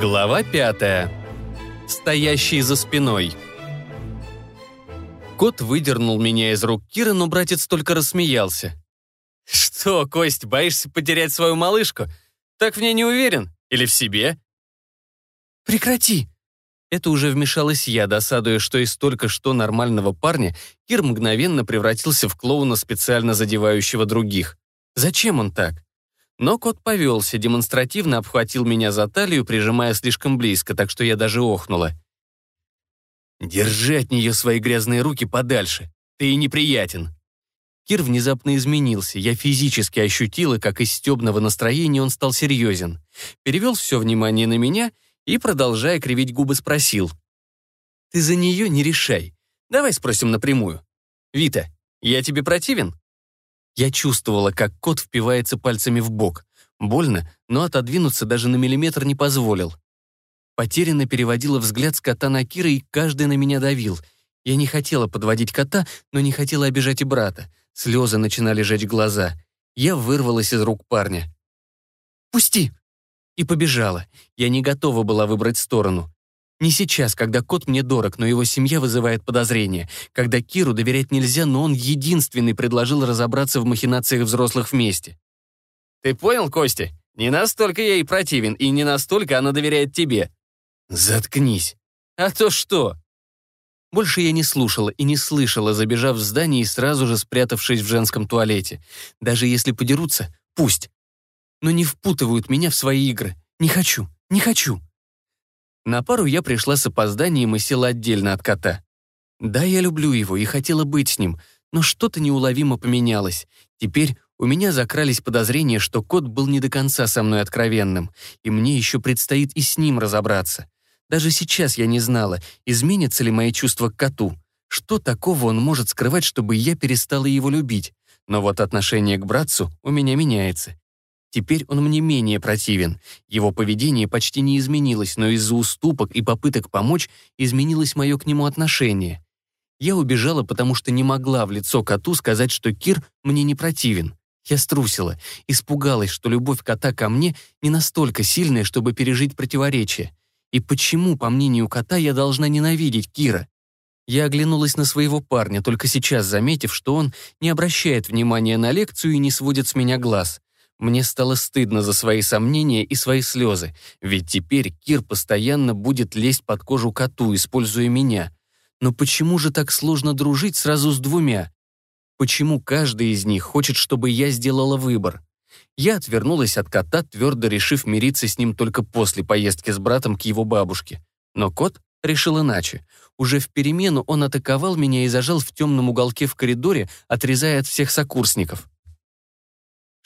Глава пятая. Стоящий за спиной. Кот выдернул меня из рук Кира, но братец только рассмеялся. «Что, Кость, боишься потерять свою малышку? Так в ней не уверен? Или в себе?» «Прекрати!» Это уже вмешалась я, досадуя, что из только что нормального парня Кир мгновенно превратился в клоуна, специально задевающего других. Зачем он так? Но кот повелся, демонстративно обхватил меня за талию, прижимая слишком близко, так что я даже охнула. «Держи от нее свои грязные руки подальше. Ты и неприятен». Кир внезапно изменился. Я физически ощутила, как из стебного настроения он стал серьезен. Перевел все внимание на меня и, продолжая кривить губы, спросил. «Ты за нее не решай. Давай спросим напрямую. Вита, я тебе противен?» Я чувствовала, как кот впивается пальцами в бок. Больно, но отодвинуться даже на миллиметр не позволил. Потерянно переводила взгляд с кота на Кира, и каждый на меня давил. Я не хотела подводить кота, но не хотела обижать и брата. Слезы начинали жечь глаза. Я вырвалась из рук парня. «Пусти!» И побежала. Я не готова была выбрать сторону. Не сейчас, когда кот мне дорог, но его семья вызывает подозрения. Когда Киру доверять нельзя, но он единственный предложил разобраться в махинациях взрослых вместе. «Ты понял, Костя? Не настолько я ей противен, и не настолько она доверяет тебе». «Заткнись». «А то что?» Больше я не слушала и не слышала, забежав в здание и сразу же спрятавшись в женском туалете. Даже если подерутся, пусть. Но не впутывают меня в свои игры. Не хочу, не хочу. На пару я пришла с опозданием и села отдельно от кота. Да, я люблю его и хотела быть с ним, но что-то неуловимо поменялось. Теперь у меня закрались подозрения, что кот был не до конца со мной откровенным, и мне еще предстоит и с ним разобраться. Даже сейчас я не знала, изменятся ли мои чувства к коту. Что такого он может скрывать, чтобы я перестала его любить? Но вот отношение к братцу у меня меняется. Теперь он мне менее противен. Его поведение почти не изменилось, но из-за уступок и попыток помочь изменилось мое к нему отношение. Я убежала, потому что не могла в лицо коту сказать, что Кир мне не противен. Я струсила, испугалась, что любовь кота ко мне не настолько сильная, чтобы пережить противоречие. И почему, по мнению кота, я должна ненавидеть Кира? Я оглянулась на своего парня, только сейчас заметив, что он не обращает внимания на лекцию и не сводит с меня глаз. Мне стало стыдно за свои сомнения и свои слезы, ведь теперь Кир постоянно будет лезть под кожу коту, используя меня. Но почему же так сложно дружить сразу с двумя? Почему каждый из них хочет, чтобы я сделала выбор? Я отвернулась от кота, твердо решив мириться с ним только после поездки с братом к его бабушке. Но кот решил иначе. Уже в перемену он атаковал меня и зажал в темном уголке в коридоре, отрезая от всех сокурсников.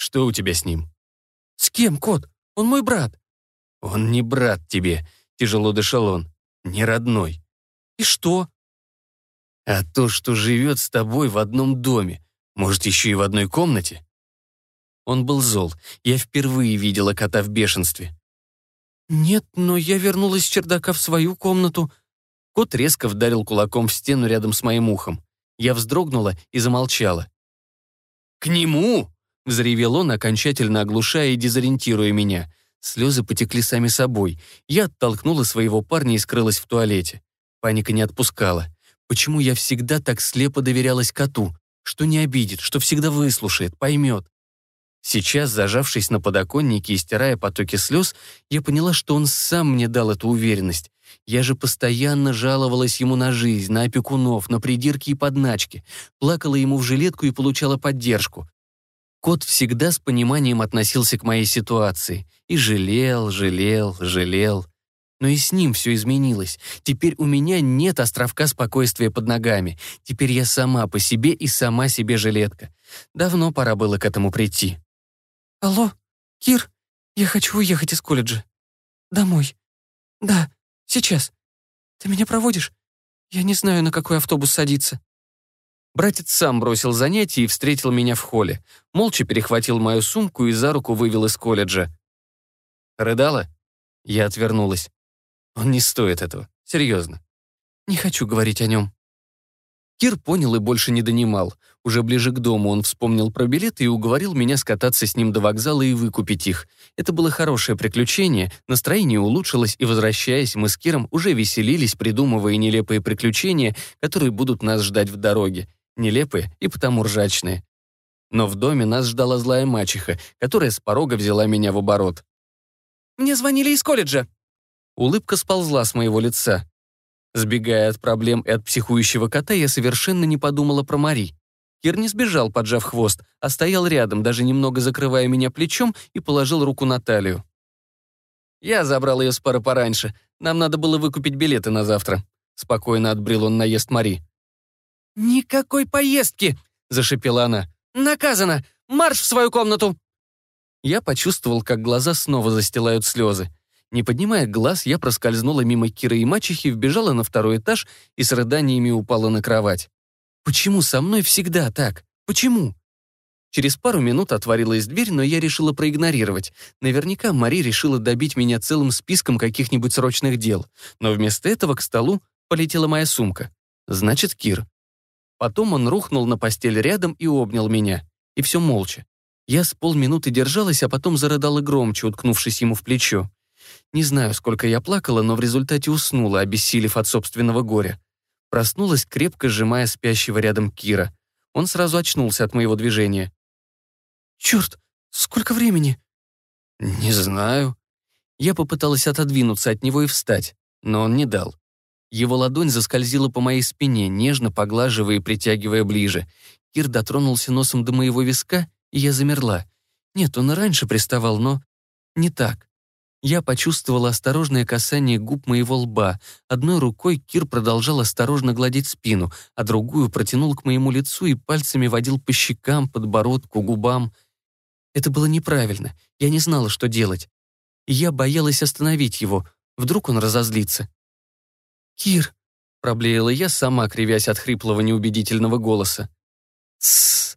Что у тебя с ним?» «С кем, кот? Он мой брат». «Он не брат тебе», — тяжело дышал он. «Не родной». «И что?» «А то, что живет с тобой в одном доме, может, еще и в одной комнате?» Он был зол. Я впервые видела кота в бешенстве. «Нет, но я вернулась с чердака в свою комнату». Кот резко вдарил кулаком в стену рядом с моим ухом. Я вздрогнула и замолчала. «К нему?» — взревел он, окончательно оглушая и дезориентируя меня. Слезы потекли сами собой. Я оттолкнула своего парня и скрылась в туалете. Паника не отпускала. Почему я всегда так слепо доверялась коту? Что не обидит, что всегда выслушает, поймет. Сейчас, зажавшись на подоконнике и стирая потоки слез, я поняла, что он сам мне дал эту уверенность. Я же постоянно жаловалась ему на жизнь, на опекунов, на придирки и подначки, плакала ему в жилетку и получала поддержку. Кот всегда с пониманием относился к моей ситуации. И жалел, жалел, жалел. Но и с ним все изменилось. Теперь у меня нет островка спокойствия под ногами. Теперь я сама по себе и сама себе жилетка. Давно пора было к этому прийти. «Алло, Кир, я хочу уехать из колледжа. Домой. Да, сейчас. Ты меня проводишь? Я не знаю, на какой автобус садиться». Братец сам бросил занятия и встретил меня в холле. Молча перехватил мою сумку и за руку вывел из колледжа. «Рыдала?» Я отвернулась. «Он не стоит этого. Серьезно. Не хочу говорить о нем». Кир понял и больше не донимал. Уже ближе к дому он вспомнил про билеты и уговорил меня скататься с ним до вокзала и выкупить их. Это было хорошее приключение, настроение улучшилось, и, возвращаясь, мы с Киром уже веселились, придумывая нелепые приключения, которые будут нас ждать в дороге. Нелепые и потому ржачные. Но в доме нас ждала злая мачеха, которая с порога взяла меня в оборот. «Мне звонили из колледжа». Улыбка сползла с моего лица. Сбегая от проблем и от психующего кота, я совершенно не подумала про Мари. Кир не сбежал, поджав хвост, а стоял рядом, даже немного закрывая меня плечом и положил руку на талию. Я забрал ее с пары пораньше. Нам надо было выкупить билеты на завтра. Спокойно отбрил он наезд Мари. «Никакой поездки!» — зашипела она. «Наказано! Марш в свою комнату!» Я почувствовал, как глаза снова застилают слезы. Не поднимая глаз, я проскользнула мимо Киры и мачехи, вбежала на второй этаж и с рыданиями упала на кровать. Почему со мной всегда так? Почему? Через пару минут отворилась дверь, но я решила проигнорировать. Наверняка Мари решила добить меня целым списком каких-нибудь срочных дел. Но вместо этого к столу полетела моя сумка. Значит, Кир. Потом он рухнул на постель рядом и обнял меня. И все молча. Я с полминуты держалась, а потом зарыдала громче, уткнувшись ему в плечо. Не знаю, сколько я плакала, но в результате уснула, обессилев от собственного горя. Проснулась, крепко сжимая спящего рядом Кира. Он сразу очнулся от моего движения. «Черт, сколько времени?» «Не знаю». Я попыталась отодвинуться от него и встать, но он не дал. Его ладонь заскользила по моей спине, нежно поглаживая и притягивая ближе. Кир дотронулся носом до моего виска, и я замерла. Нет, он раньше приставал, но не так. Я почувствовала осторожное касание губ моего лба. Одной рукой Кир продолжал осторожно гладить спину, а другую протянул к моему лицу и пальцами водил по щекам, подбородку, губам. Это было неправильно. Я не знала, что делать. Я боялась остановить его. Вдруг он разозлится. «Кир», — проблеяла я, сама кривясь от хриплого неубедительного голоса. «Тссс».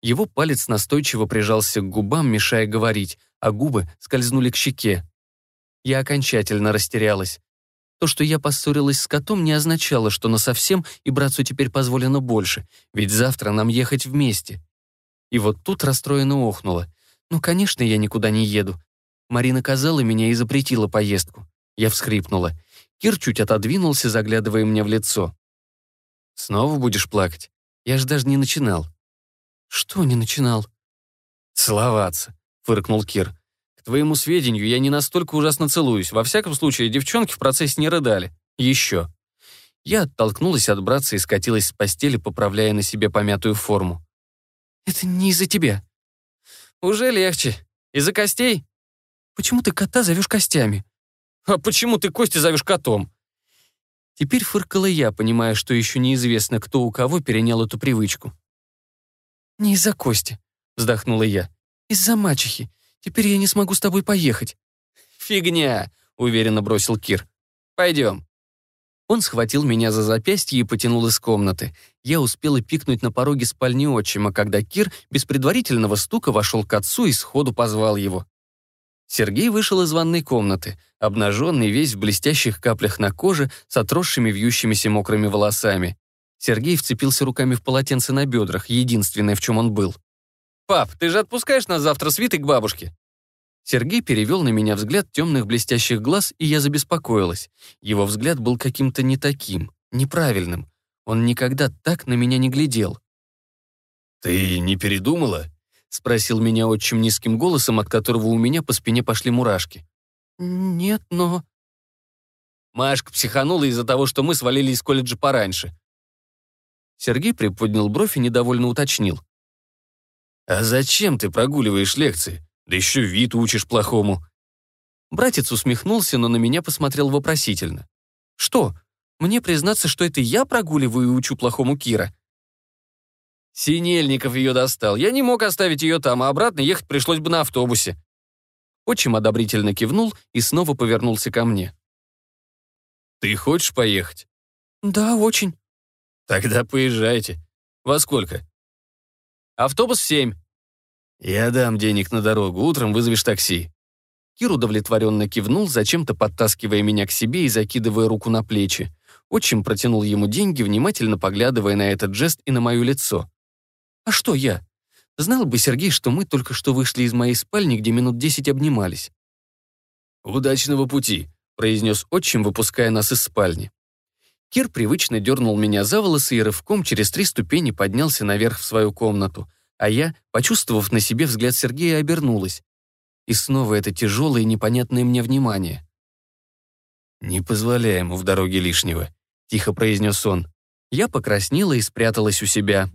Его палец настойчиво прижался к губам, мешая говорить, а губы скользнули к щеке. Я окончательно растерялась. То, что я поссорилась с котом, не означало, что насовсем и братцу теперь позволено больше, ведь завтра нам ехать вместе. И вот тут расстроенно охнула. Ну, конечно, я никуда не еду. Марина казала меня и запретила поездку. Я всхрипнула. Кир чуть отодвинулся, заглядывая мне в лицо. «Снова будешь плакать? Я ж даже не начинал». «Что не начинал?» «Целоваться», — фыркнул Кир. «К твоему сведению, я не настолько ужасно целуюсь. Во всяком случае, девчонки в процессе не рыдали. Еще». Я оттолкнулась от братца и скатилась с постели, поправляя на себе помятую форму. «Это не из-за тебя». «Уже легче. Из-за костей?» «Почему ты кота зовешь костями?» «А почему ты Кости зовешь котом?» Теперь фыркала я, понимая, что еще неизвестно, кто у кого перенял эту привычку. «Не из-за Кости», — вздохнула я. Из-за мачехи. Теперь я не смогу с тобой поехать». «Фигня», — уверенно бросил Кир. «Пойдем». Он схватил меня за запястье и потянул из комнаты. Я успела пикнуть на пороге спальни отчима, когда Кир без предварительного стука вошел к отцу и сходу позвал его. Сергей вышел из ванной комнаты, обнаженный, весь в блестящих каплях на коже, с отросшими вьющимися мокрыми волосами. Сергей вцепился руками в полотенце на бедрах, единственное, в чем он был. «Пап, ты же отпускаешь нас завтра с Витой к бабушке?» Сергей перевел на меня взгляд темных блестящих глаз, и я забеспокоилась. Его взгляд был каким-то не таким, неправильным. Он никогда так на меня не глядел. «Ты не передумала?» — спросил меня отчим низким голосом, от которого у меня по спине пошли мурашки. «Нет, но...» Машка психанула из-за того, что мы свалили из колледжа пораньше. Сергей приподнял бровь и недовольно уточнил. «А зачем ты прогуливаешь лекции? Да еще вид учишь плохому». Братец усмехнулся, но на меня посмотрел вопросительно. «Что, мне признаться, что это я прогуливаю и учу плохому Кира?» Синельников ее достал. Я не мог оставить ее там, а обратно ехать пришлось бы на автобусе. Отчим одобрительно кивнул и снова повернулся ко мне. «Ты хочешь поехать?» «Да, очень». «Тогда поезжайте. Во сколько?» Автобус в семь». «Я дам денег на дорогу, утром вызовешь такси». Кир удовлетворенно кивнул, зачем-то подтаскивая меня к себе и закидывая руку на плечи. Отчим протянул ему деньги, внимательно поглядывая на этот жест и на мое лицо. «А что я? Знал бы Сергей, что мы только что вышли из моей спальни, где минут десять обнимались». «Удачного пути», — произнес отчим, выпуская нас из спальни. Кир привычно дернул меня за волосы и рывком через три ступени поднялся наверх в свою комнату, а я, почувствовав на себе взгляд Сергея, обернулась. И снова это тяжелое и непонятное мне внимание. «Не позволяй ему в дороге лишнего», — тихо произнес он. Я покраснела и спряталась у себя.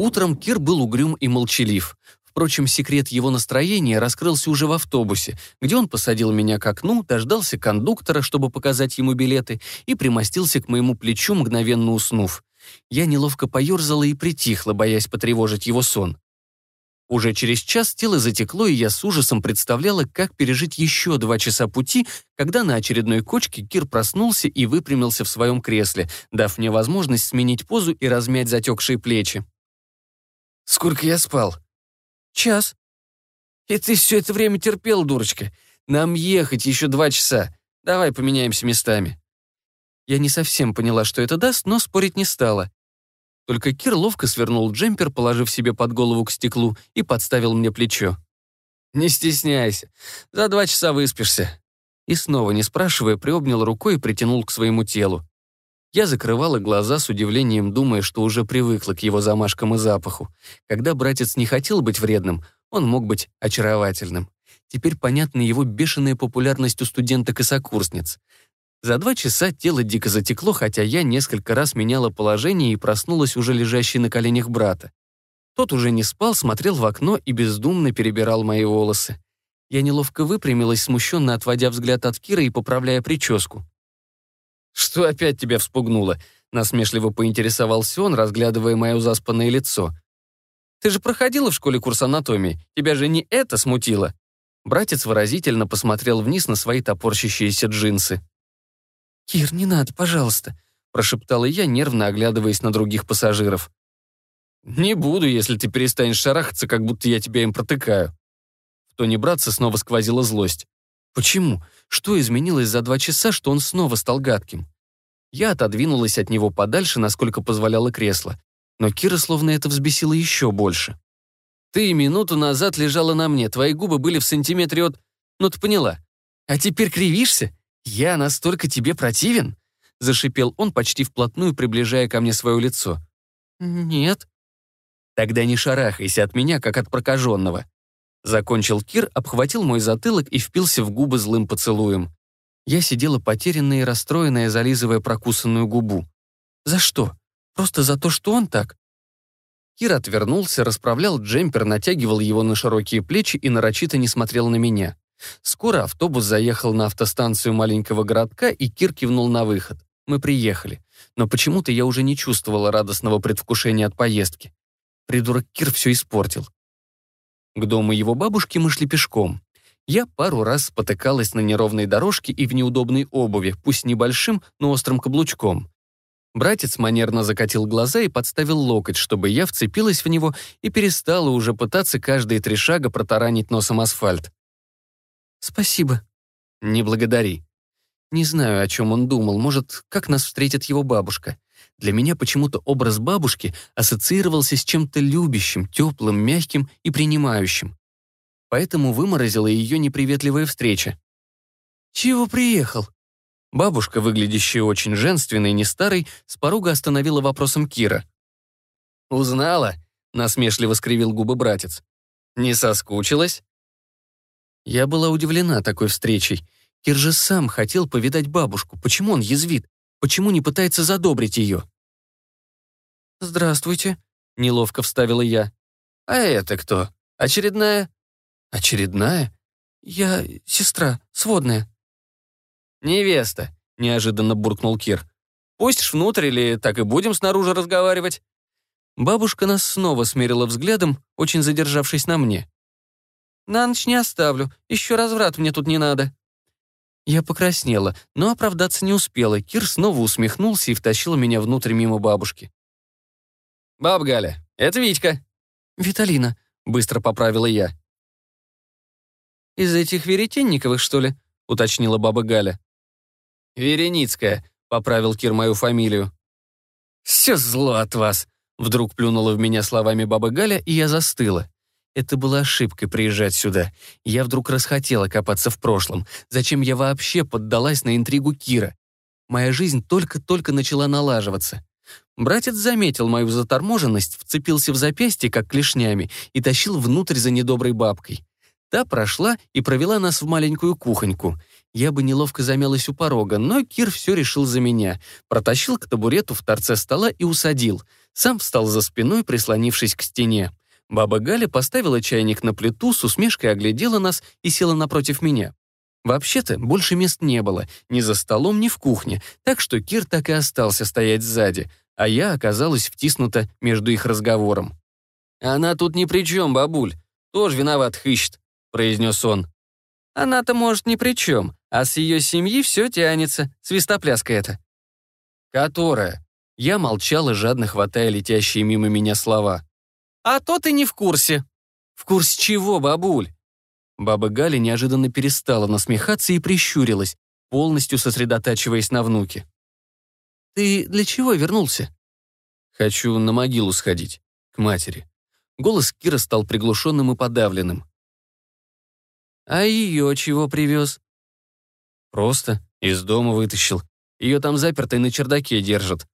Утром Кир был угрюм и молчалив. Впрочем, секрет его настроения раскрылся уже в автобусе, где он посадил меня к окну, дождался кондуктора, чтобы показать ему билеты, и примостился к моему плечу, мгновенно уснув. Я неловко поерзала и притихла, боясь потревожить его сон. Уже через час тело затекло, и я с ужасом представляла, как пережить еще два часа пути, когда на очередной кочке Кир проснулся и выпрямился в своем кресле, дав мне возможность сменить позу и размять затекшие плечи. «Сколько я спал?» «Час». «И ты все это время терпел, дурочка. Нам ехать еще два часа. Давай поменяемся местами». Я не совсем поняла, что это даст, но спорить не стала. Только Кир ловко свернул джемпер, положив себе под голову к стеклу, и подставил мне плечо. «Не стесняйся. За два часа выспишься». И снова, не спрашивая, приобнял рукой и притянул к своему телу. Я закрывала глаза с удивлением, думая, что уже привыкла к его замашкам и запаху. Когда братец не хотел быть вредным, он мог быть очаровательным. Теперь понятна его бешеная популярность у студенток и сокурсниц. За два часа тело дико затекло, хотя я несколько раз меняла положение и проснулась уже лежащей на коленях брата. Тот уже не спал, смотрел в окно и бездумно перебирал мои волосы. Я неловко выпрямилась, смущенно отводя взгляд от Кира и поправляя прическу. «Что опять тебя вспугнуло?» — насмешливо поинтересовался он, разглядывая мое заспанное лицо. «Ты же проходила в школе курс анатомии. Тебя же не это смутило?» Братец выразительно посмотрел вниз на свои топорщащиеся джинсы. «Кир, не надо, пожалуйста», — прошептала я, нервно оглядываясь на других пассажиров. «Не буду, если ты перестанешь шарахаться, как будто я тебя им протыкаю». В тоне братца снова сквозила злость. «Почему? Что изменилось за два часа, что он снова стал гадким? Я отодвинулась от него подальше, насколько позволяло кресло. Но Кира словно это взбесило еще больше. «Ты минуту назад лежала на мне, твои губы были в сантиметре от... Ну, ты поняла. А теперь кривишься? Я настолько тебе противен?» Зашипел он, почти вплотную приближая ко мне свое лицо. «Нет». «Тогда не шарахайся от меня, как от прокаженного. Закончил Кир, обхватил мой затылок и впился в губы злым поцелуем. Я сидела потерянная и расстроенная, зализывая прокусанную губу. «За что? Просто за то, что он так?» Кир отвернулся, расправлял джемпер, натягивал его на широкие плечи и нарочито не смотрел на меня. Скоро автобус заехал на автостанцию маленького городка, и Кир кивнул на выход. Мы приехали. Но почему-то я уже не чувствовала радостного предвкушения от поездки. Придурок Кир все испортил. К дому его бабушки мы шли пешком. Я пару раз спотыкалась на неровной дорожке и в неудобной обуви, пусть небольшим, но острым каблучком. Братец манерно закатил глаза и подставил локоть, чтобы я вцепилась в него и перестала уже пытаться каждые три шага протаранить носом асфальт. «Спасибо». «Не благодари». Не знаю, о чем он думал, может, как нас встретит его бабушка. Для меня почему-то образ бабушки ассоциировался с чем-то любящим, теплым, мягким и принимающим. Поэтому выморозила ее неприветливая встреча. «Чего приехал?» Бабушка, выглядящая очень женственной не старой, с порога остановила вопросом Кира. «Узнала?» — насмешливо скривил губы братец. «Не соскучилась?» Я была удивлена такой встречей. Кир же сам хотел повидать бабушку. Почему он язвит? Почему не пытается задобрить ее? «Здравствуйте», — неловко вставила я. «А это кто? Очередная?» «Очередная? Я сестра, сводная». «Невеста», — неожиданно буркнул Кир. «Пустишь внутрь или так и будем снаружи разговаривать?» Бабушка нас снова смерила взглядом, очень задержавшись на мне. «На ночь не оставлю, еще разврат мне тут не надо». Я покраснела, но оправдаться не успела. Кир снова усмехнулся и втащил меня внутрь мимо бабушки. «Баб Галя, это Витька». «Виталина», — быстро поправила я. «Из этих веретенниковых, что ли?» — уточнила баба Галя. «Вереницкая», поправил Кир мою фамилию. «Все зло от вас», — вдруг плюнула в меня словами баба Галя, и я застыла. Это была ошибкой приезжать сюда. Я вдруг расхотела копаться в прошлом. Зачем я вообще поддалась на интригу Кира? Моя жизнь только-только начала налаживаться. Братец заметил мою заторможенность, вцепился в запястье, как клешнями, и тащил внутрь за недоброй бабкой. Та прошла и провела нас в маленькую кухоньку. Я бы неловко замялась у порога, но Кир все решил за меня. Протащил к табурету в торце стола и усадил. Сам встал за спиной, прислонившись к стене. Баба Галя поставила чайник на плиту, с усмешкой оглядела нас и села напротив меня. Вообще-то, больше мест не было, ни за столом, ни в кухне, так что Кир так и остался стоять сзади, а я оказалась втиснута между их разговором. «Она тут ни при чем, бабуль, тоже виноват хыщет», — произнес он. «Она-то, может, ни при чем, а с ее семьи все тянется, свистопляска это». «Которая?» Я молчала, жадно хватая летящие мимо меня слова. «А то ты не в курсе». «В курсе чего, бабуль?» Баба Галя неожиданно перестала насмехаться и прищурилась, полностью сосредотачиваясь на внуке. «Ты для чего вернулся?» «Хочу на могилу сходить, к матери». Голос Кира стал приглушенным и подавленным. «А ее чего привез?» «Просто из дома вытащил. Ее там запертой на чердаке держат».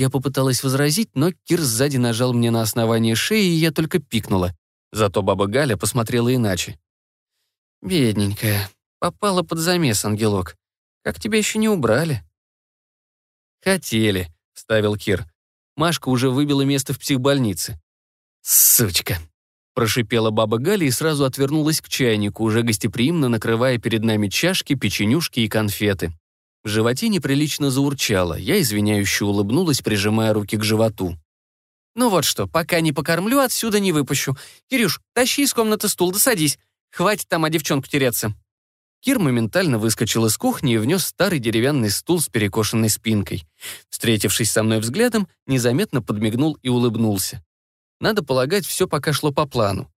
Я попыталась возразить, но Кир сзади нажал мне на основание шеи, и я только пикнула. Зато баба Галя посмотрела иначе. «Бедненькая, попала под замес, ангелок. Как тебя еще не убрали?» «Хотели», — вставил Кир. Машка уже выбила место в психбольнице. «Сучка», — прошипела баба Галя и сразу отвернулась к чайнику, уже гостеприимно накрывая перед нами чашки, печенюшки и конфеты. В животе неприлично заурчало, я извиняюще улыбнулась, прижимая руки к животу. «Ну вот что, пока не покормлю, отсюда не выпущу. Кирюш, тащи из комнаты стул, да садись. Хватит там о девчонку тереться». Кир моментально выскочил из кухни и внес старый деревянный стул с перекошенной спинкой. Встретившись со мной взглядом, незаметно подмигнул и улыбнулся. Надо полагать, все пока шло по плану.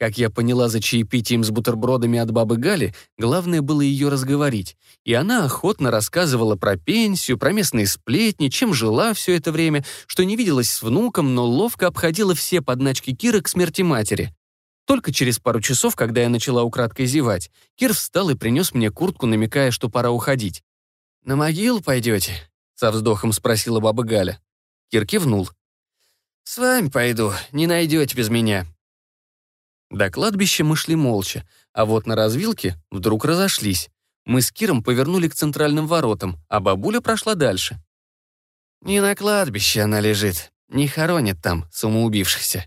Как я поняла за чаепитием с бутербродами от бабы Гали, главное было ее разговорить. И она охотно рассказывала про пенсию, про местные сплетни, чем жила все это время, что не виделась с внуком, но ловко обходила все подначки Киры к смерти матери. Только через пару часов, когда я начала украдкой зевать, Кир встал и принес мне куртку, намекая, что пора уходить. «На могилу пойдете?» — со вздохом спросила баба Галя. Кир кивнул. «С вами пойду, не найдете без меня», до кладбища мы шли молча, а вот на развилке вдруг разошлись. Мы с Киром повернули к центральным воротам, а бабуля прошла дальше. «Не на кладбище она лежит, не хоронят там самоубившихся».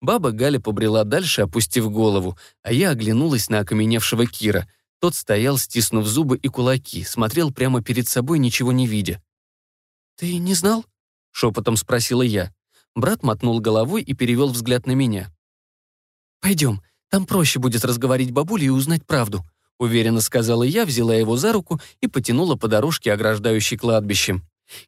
Баба Галя побрела дальше, опустив голову, а я оглянулась на окаменевшего Кира. Тот стоял, стиснув зубы и кулаки, смотрел прямо перед собой, ничего не видя. «Ты не знал?» — шепотом спросила я. Брат мотнул головой и перевел взгляд на меня. «Пойдем, там проще будет разговорить бабулю и узнать правду», уверенно сказала я, взяла его за руку и потянула по дорожке, ограждающей кладбище.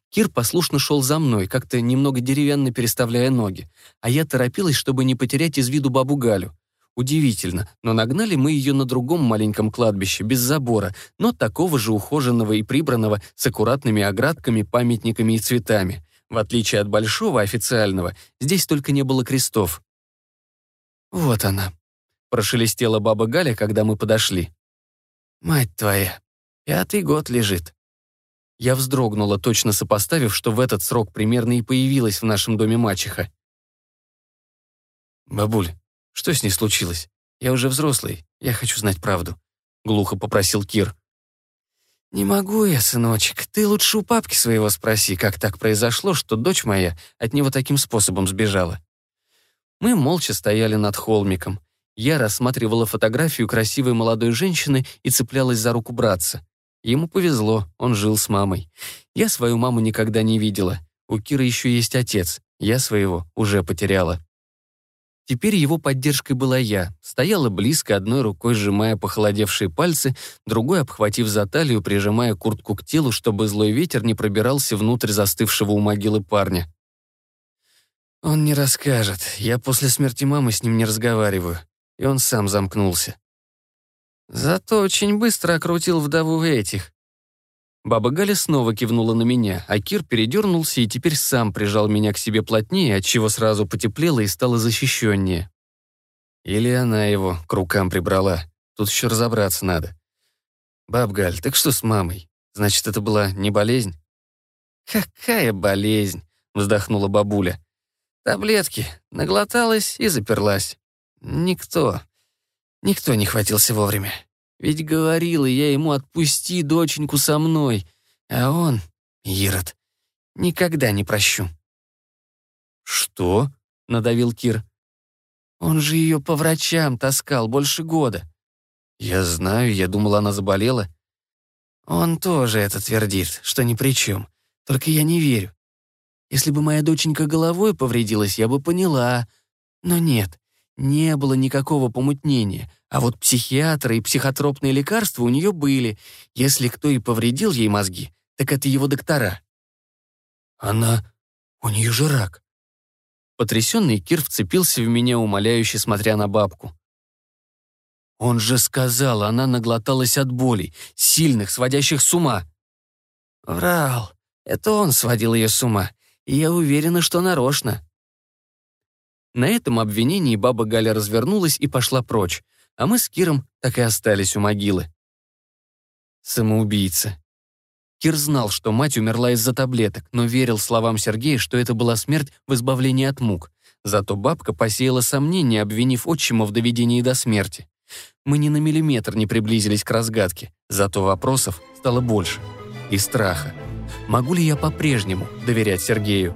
Кир послушно шел за мной, как-то немного деревянно переставляя ноги, а я торопилась, чтобы не потерять из виду бабу Галю. Удивительно, но нагнали мы ее на другом маленьком кладбище, без забора, но такого же ухоженного и прибранного, с аккуратными оградками, памятниками и цветами. В отличие от большого, официального, здесь только не было крестов. «Вот она», — прошелестела баба Галя, когда мы подошли. «Мать твоя, пятый год лежит». Я вздрогнула, точно сопоставив, что в этот срок примерно и появилась в нашем доме мачеха. «Бабуль, что с ней случилось? Я уже взрослый, я хочу знать правду», — глухо попросил Кир. «Не могу я, сыночек. Ты лучше у папки своего спроси, как так произошло, что дочь моя от него таким способом сбежала. Мы молча стояли над холмиком. Я рассматривала фотографию красивой молодой женщины и цеплялась за руку братца. Ему повезло, он жил с мамой. Я свою маму никогда не видела. У Киры еще есть отец, я своего уже потеряла. Теперь его поддержкой была я. Стояла близко, одной рукой сжимая похолодевшие пальцы, другой обхватив за талию, прижимая куртку к телу, чтобы злой ветер не пробирался внутрь застывшего у могилы парня. Он не расскажет. Я после смерти мамы с ним не разговариваю. И он сам замкнулся. Зато очень быстро окрутил вдову этих. Баба Галя снова кивнула на меня, а Кир передернулся и теперь сам прижал меня к себе плотнее, отчего сразу потеплело и стало защищеннее. Или она его к рукам прибрала. Тут еще разобраться надо. «Баб Галь, так что с мамой? Значит, это была не болезнь?» «Какая болезнь?» — вздохнула бабуля. «Таблетки. Наглоталась и заперлась. Никто, никто не хватился вовремя. Ведь говорила я ему «отпусти доченьку со мной», а он, Ирод, никогда не прощу. «Что?» — надавил Кир. «Он же ее по врачам таскал больше года». «Я знаю, я думала, она заболела». «Он тоже это твердит, что ни при чем. Только я не верю. Если бы моя доченька головой повредилась, я бы поняла. Но нет, не было никакого помутнения. А вот психиатры и психотропные лекарства у нее были. Если кто и повредил ей мозги, так это его доктора. Она... у нее же рак. Потрясенный Кир вцепился в меня, умоляюще смотря на бабку. Он же сказал, она наглоталась от болей, сильных, сводящих с ума. Врал. Это он сводил ее с ума. Я уверена, что нарочно. На этом обвинении баба Галя развернулась и пошла прочь а мы с Киром так и остались у могилы. Самоубийца. Кир знал, что мать умерла из-за таблеток, но верил словам Сергея, что это была смерть в избавлении от мук. Зато бабка посеяла сомнения, обвинив отчима в доведении до смерти. Мы ни на миллиметр не приблизились к разгадке, зато вопросов стало больше. И страха. Могу ли я по-прежнему доверять Сергею?